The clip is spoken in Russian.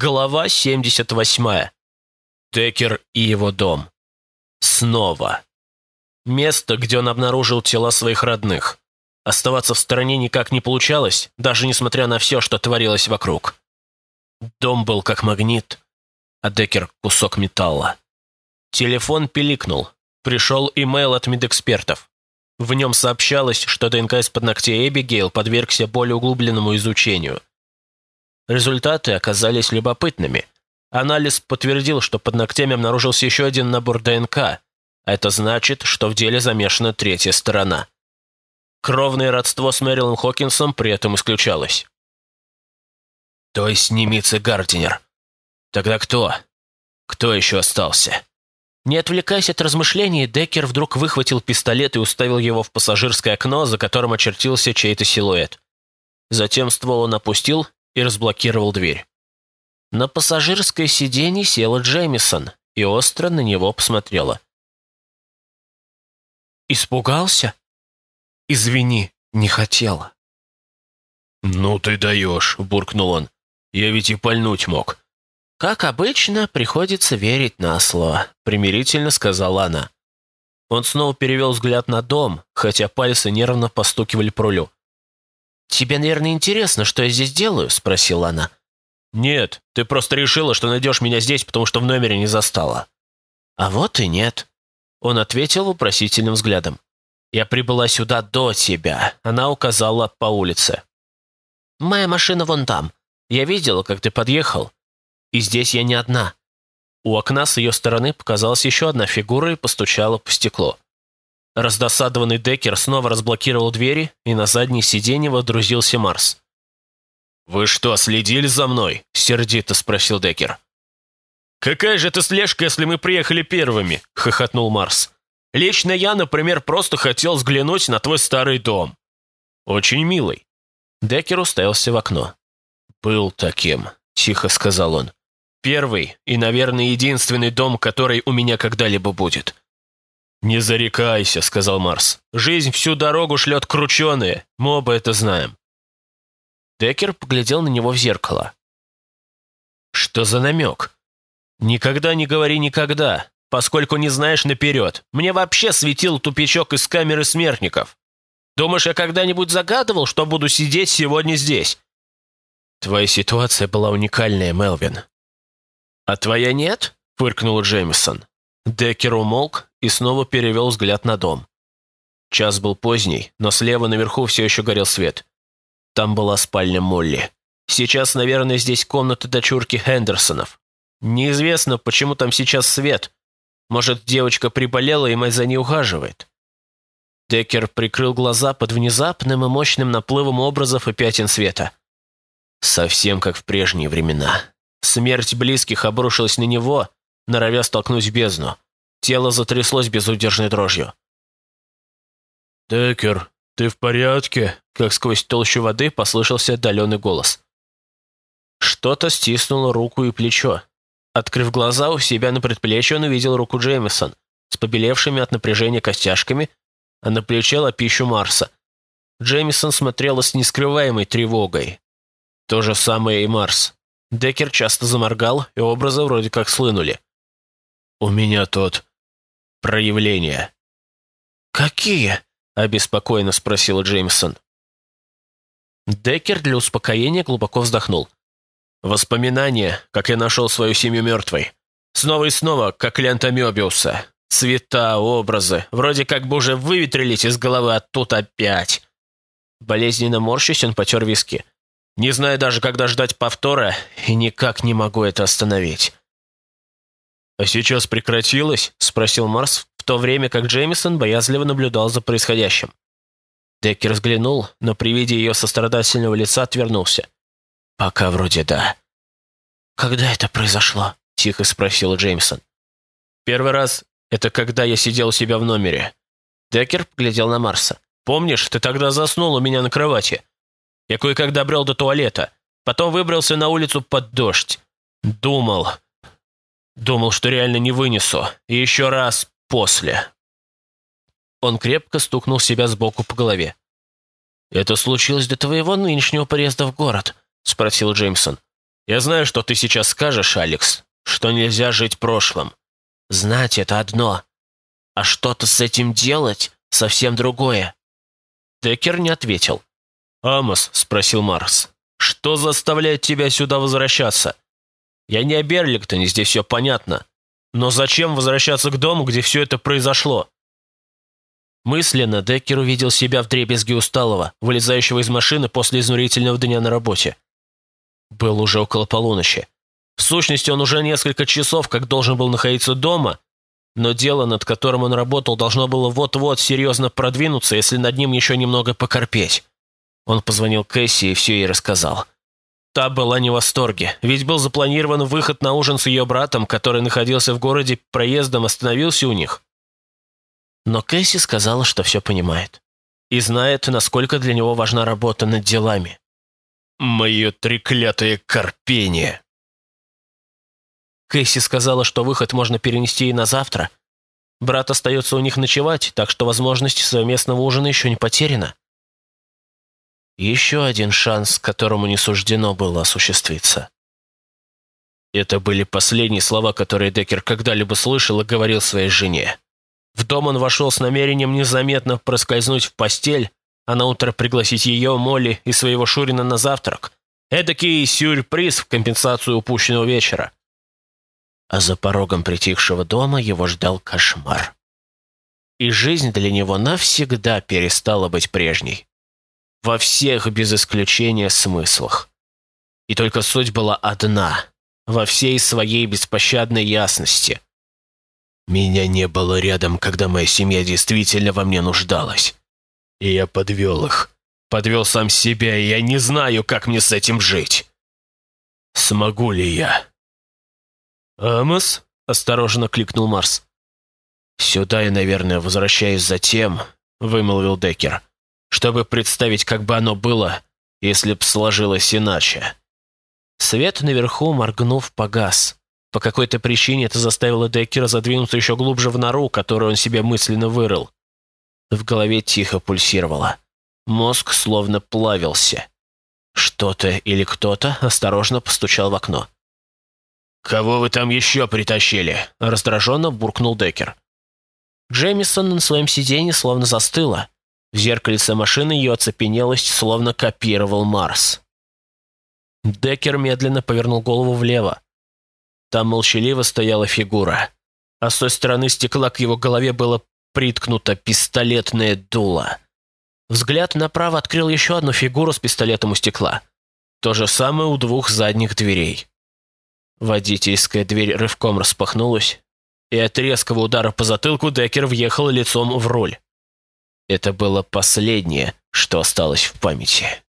Глава 78. Деккер и его дом. Снова. Место, где он обнаружил тела своих родных. Оставаться в стороне никак не получалось, даже несмотря на все, что творилось вокруг. Дом был как магнит, а Деккер — кусок металла. Телефон пиликнул. Пришел имейл от медэкспертов. В нем сообщалось, что ДНК из-под ногтей Эбигейл подвергся более углубленному изучению. Результаты оказались любопытными. Анализ подтвердил, что под ногтями обнаружился еще один набор ДНК, это значит, что в деле замешана третья сторона. Кровное родство с Мэрилом Хокинсом при этом исключалось. То есть не Митце Гардинер. Тогда кто? Кто еще остался? Не отвлекаясь от размышлений, Деккер вдруг выхватил пистолет и уставил его в пассажирское окно, за которым очертился чей-то силуэт. Затем ствол он опустил и разблокировал дверь. На пассажирское сиденье села Джеймисон и остро на него посмотрела. «Испугался? Извини, не хотела». «Ну ты даешь», — буркнул он. «Я ведь и пальнуть мог». «Как обычно, приходится верить на слово», — примирительно сказала она. Он снова перевел взгляд на дом, хотя пальцы нервно постукивали по рулю. «Тебе, наверное, интересно, что я здесь делаю?» – спросила она. «Нет, ты просто решила, что найдешь меня здесь, потому что в номере не застала». «А вот и нет», – он ответил вопросительным взглядом. «Я прибыла сюда до тебя», – она указала по улице. «Моя машина вон там. Я видела, как ты подъехал. И здесь я не одна». У окна с ее стороны показалась еще одна фигура и постучала по стеклу. Раздосадованный Деккер снова разблокировал двери, и на заднее сиденье водрузился Марс. «Вы что, следили за мной?» – сердито спросил Деккер. «Какая же это слежка, если мы приехали первыми?» – хохотнул Марс. «Лично я, например, просто хотел взглянуть на твой старый дом». «Очень милый». Деккер уставился в окно. «Был таким», – тихо сказал он. «Первый и, наверное, единственный дом, который у меня когда-либо будет. «Не зарекайся», — сказал Марс. «Жизнь всю дорогу шлет крученые, мы оба это знаем». Деккер поглядел на него в зеркало. «Что за намек?» «Никогда не говори никогда, поскольку не знаешь наперед. Мне вообще светил тупичок из камеры смертников. Думаешь, я когда-нибудь загадывал, что буду сидеть сегодня здесь?» «Твоя ситуация была уникальная, Мелвин». «А твоя нет?» — фыркнул Джеймисон. Деккер умолк и снова перевел взгляд на дом. Час был поздний, но слева наверху все еще горел свет. Там была спальня Молли. Сейчас, наверное, здесь комната дочурки Хендерсонов. Неизвестно, почему там сейчас свет. Может, девочка приболела, и мать за ней ухаживает. Деккер прикрыл глаза под внезапным и мощным наплывом образов и пятен света. Совсем как в прежние времена. Смерть близких обрушилась на него, норовя столкнуть бездну. Тело затряслось безудержной дрожью. «Деккер, ты в порядке?» Как сквозь толщу воды послышался отдаленный голос. Что-то стиснуло руку и плечо. Открыв глаза у себя на предплечье, он увидел руку Джеймисон с побелевшими от напряжения костяшками, а на плече лапищу Марса. Джеймисон смотрела с нескрываемой тревогой. То же самое и Марс. Деккер часто заморгал, и образы вроде как слынули. «У меня тот проявления». «Какие?» – обеспокоенно спросила Джеймсон. Деккер для успокоения глубоко вздохнул. «Воспоминания, как я нашел свою семью мертвой. Снова и снова, как лента Мёбиуса. Цвета, образы, вроде как бы уже выветрились из головы, а тут опять». Болезненно морщись, он потер виски. «Не знаю даже, когда ждать повтора, и никак не могу это остановить». «А сейчас прекратилось?» – спросил Марс, в то время как Джеймисон боязливо наблюдал за происходящим. Деккер взглянул, но при виде ее сострадательного лица отвернулся. «Пока вроде да». «Когда это произошло?» – тихо спросил Джеймисон. «Первый раз – это когда я сидел у себя в номере». Деккер поглядел на Марса. «Помнишь, ты тогда заснул у меня на кровати? Я кое-как добрел до туалета, потом выбрался на улицу под дождь. Думал, Думал, что реально не вынесу. И еще раз после. Он крепко стукнул себя сбоку по голове. «Это случилось до твоего нынешнего приезда в город?» — спросил Джеймсон. Я знаю, что ты сейчас скажешь, Алекс, что нельзя жить прошлым. Знать — это одно, а что-то с этим делать — совсем другое. Деккер не ответил. «Амос», — спросил Марс, — «что заставляет тебя сюда возвращаться? Я не о Берлингтоне, здесь все понятно. Но зачем возвращаться к дому, где все это произошло?» Мысленно Деккер увидел себя в дребезге усталого, вылезающего из машины после изнурительного дня на работе. Был уже около полуночи. В сущности, он уже несколько часов как должен был находиться дома, но дело, над которым он работал, должно было вот-вот серьезно продвинуться, если над ним еще немного покорпеть. Он позвонил Кэсси и все ей рассказал. Та была не в восторге, ведь был запланирован выход на ужин с ее братом, который находился в городе, проездом остановился у них. Но Кэсси сказала, что все понимает. И знает, насколько для него важна работа над делами. «Мое треклятое корпение!» Кэсси сказала, что выход можно перенести и на завтра. Брат остается у них ночевать, так что возможность совместного ужина еще не потеряна. Еще один шанс, которому не суждено было осуществиться. Это были последние слова, которые Деккер когда-либо слышал и говорил своей жене. В дом он вошел с намерением незаметно проскользнуть в постель, а на утро пригласить ее, Молли и своего Шурина на завтрак. Эдакий сюрприз в компенсацию упущенного вечера а за порогом притихшего дома его ждал кошмар. И жизнь для него навсегда перестала быть прежней. Во всех, без исключения, смыслах. И только суть была одна, во всей своей беспощадной ясности. Меня не было рядом, когда моя семья действительно во мне нуждалась. И я подвел их. Подвел сам себя, и я не знаю, как мне с этим жить. Смогу ли я? «Амос?» — осторожно кликнул Марс. «Сюда я, наверное, возвращаюсь за тем», — вымолвил Деккер, «чтобы представить, как бы оно было, если б сложилось иначе». Свет наверху, моргнув, погас. По какой-то причине это заставило Деккера задвинуться еще глубже в нору, которую он себе мысленно вырыл. В голове тихо пульсировало. Мозг словно плавился. Что-то или кто-то осторожно постучал в окно. «Кого вы там еще притащили?» – раздраженно буркнул Деккер. Джеймисон на своем сиденье словно застыла. В зеркальце машины ее оцепенелость словно копировал Марс. Деккер медленно повернул голову влево. Там молчаливо стояла фигура. А с той стороны стекла к его голове было приткнуто пистолетное дуло. Взгляд направо открыл еще одну фигуру с пистолетом у стекла. То же самое у двух задних дверей. Водительская дверь рывком распахнулась, и от резкого удара по затылку Деккер въехал лицом в руль. Это было последнее, что осталось в памяти.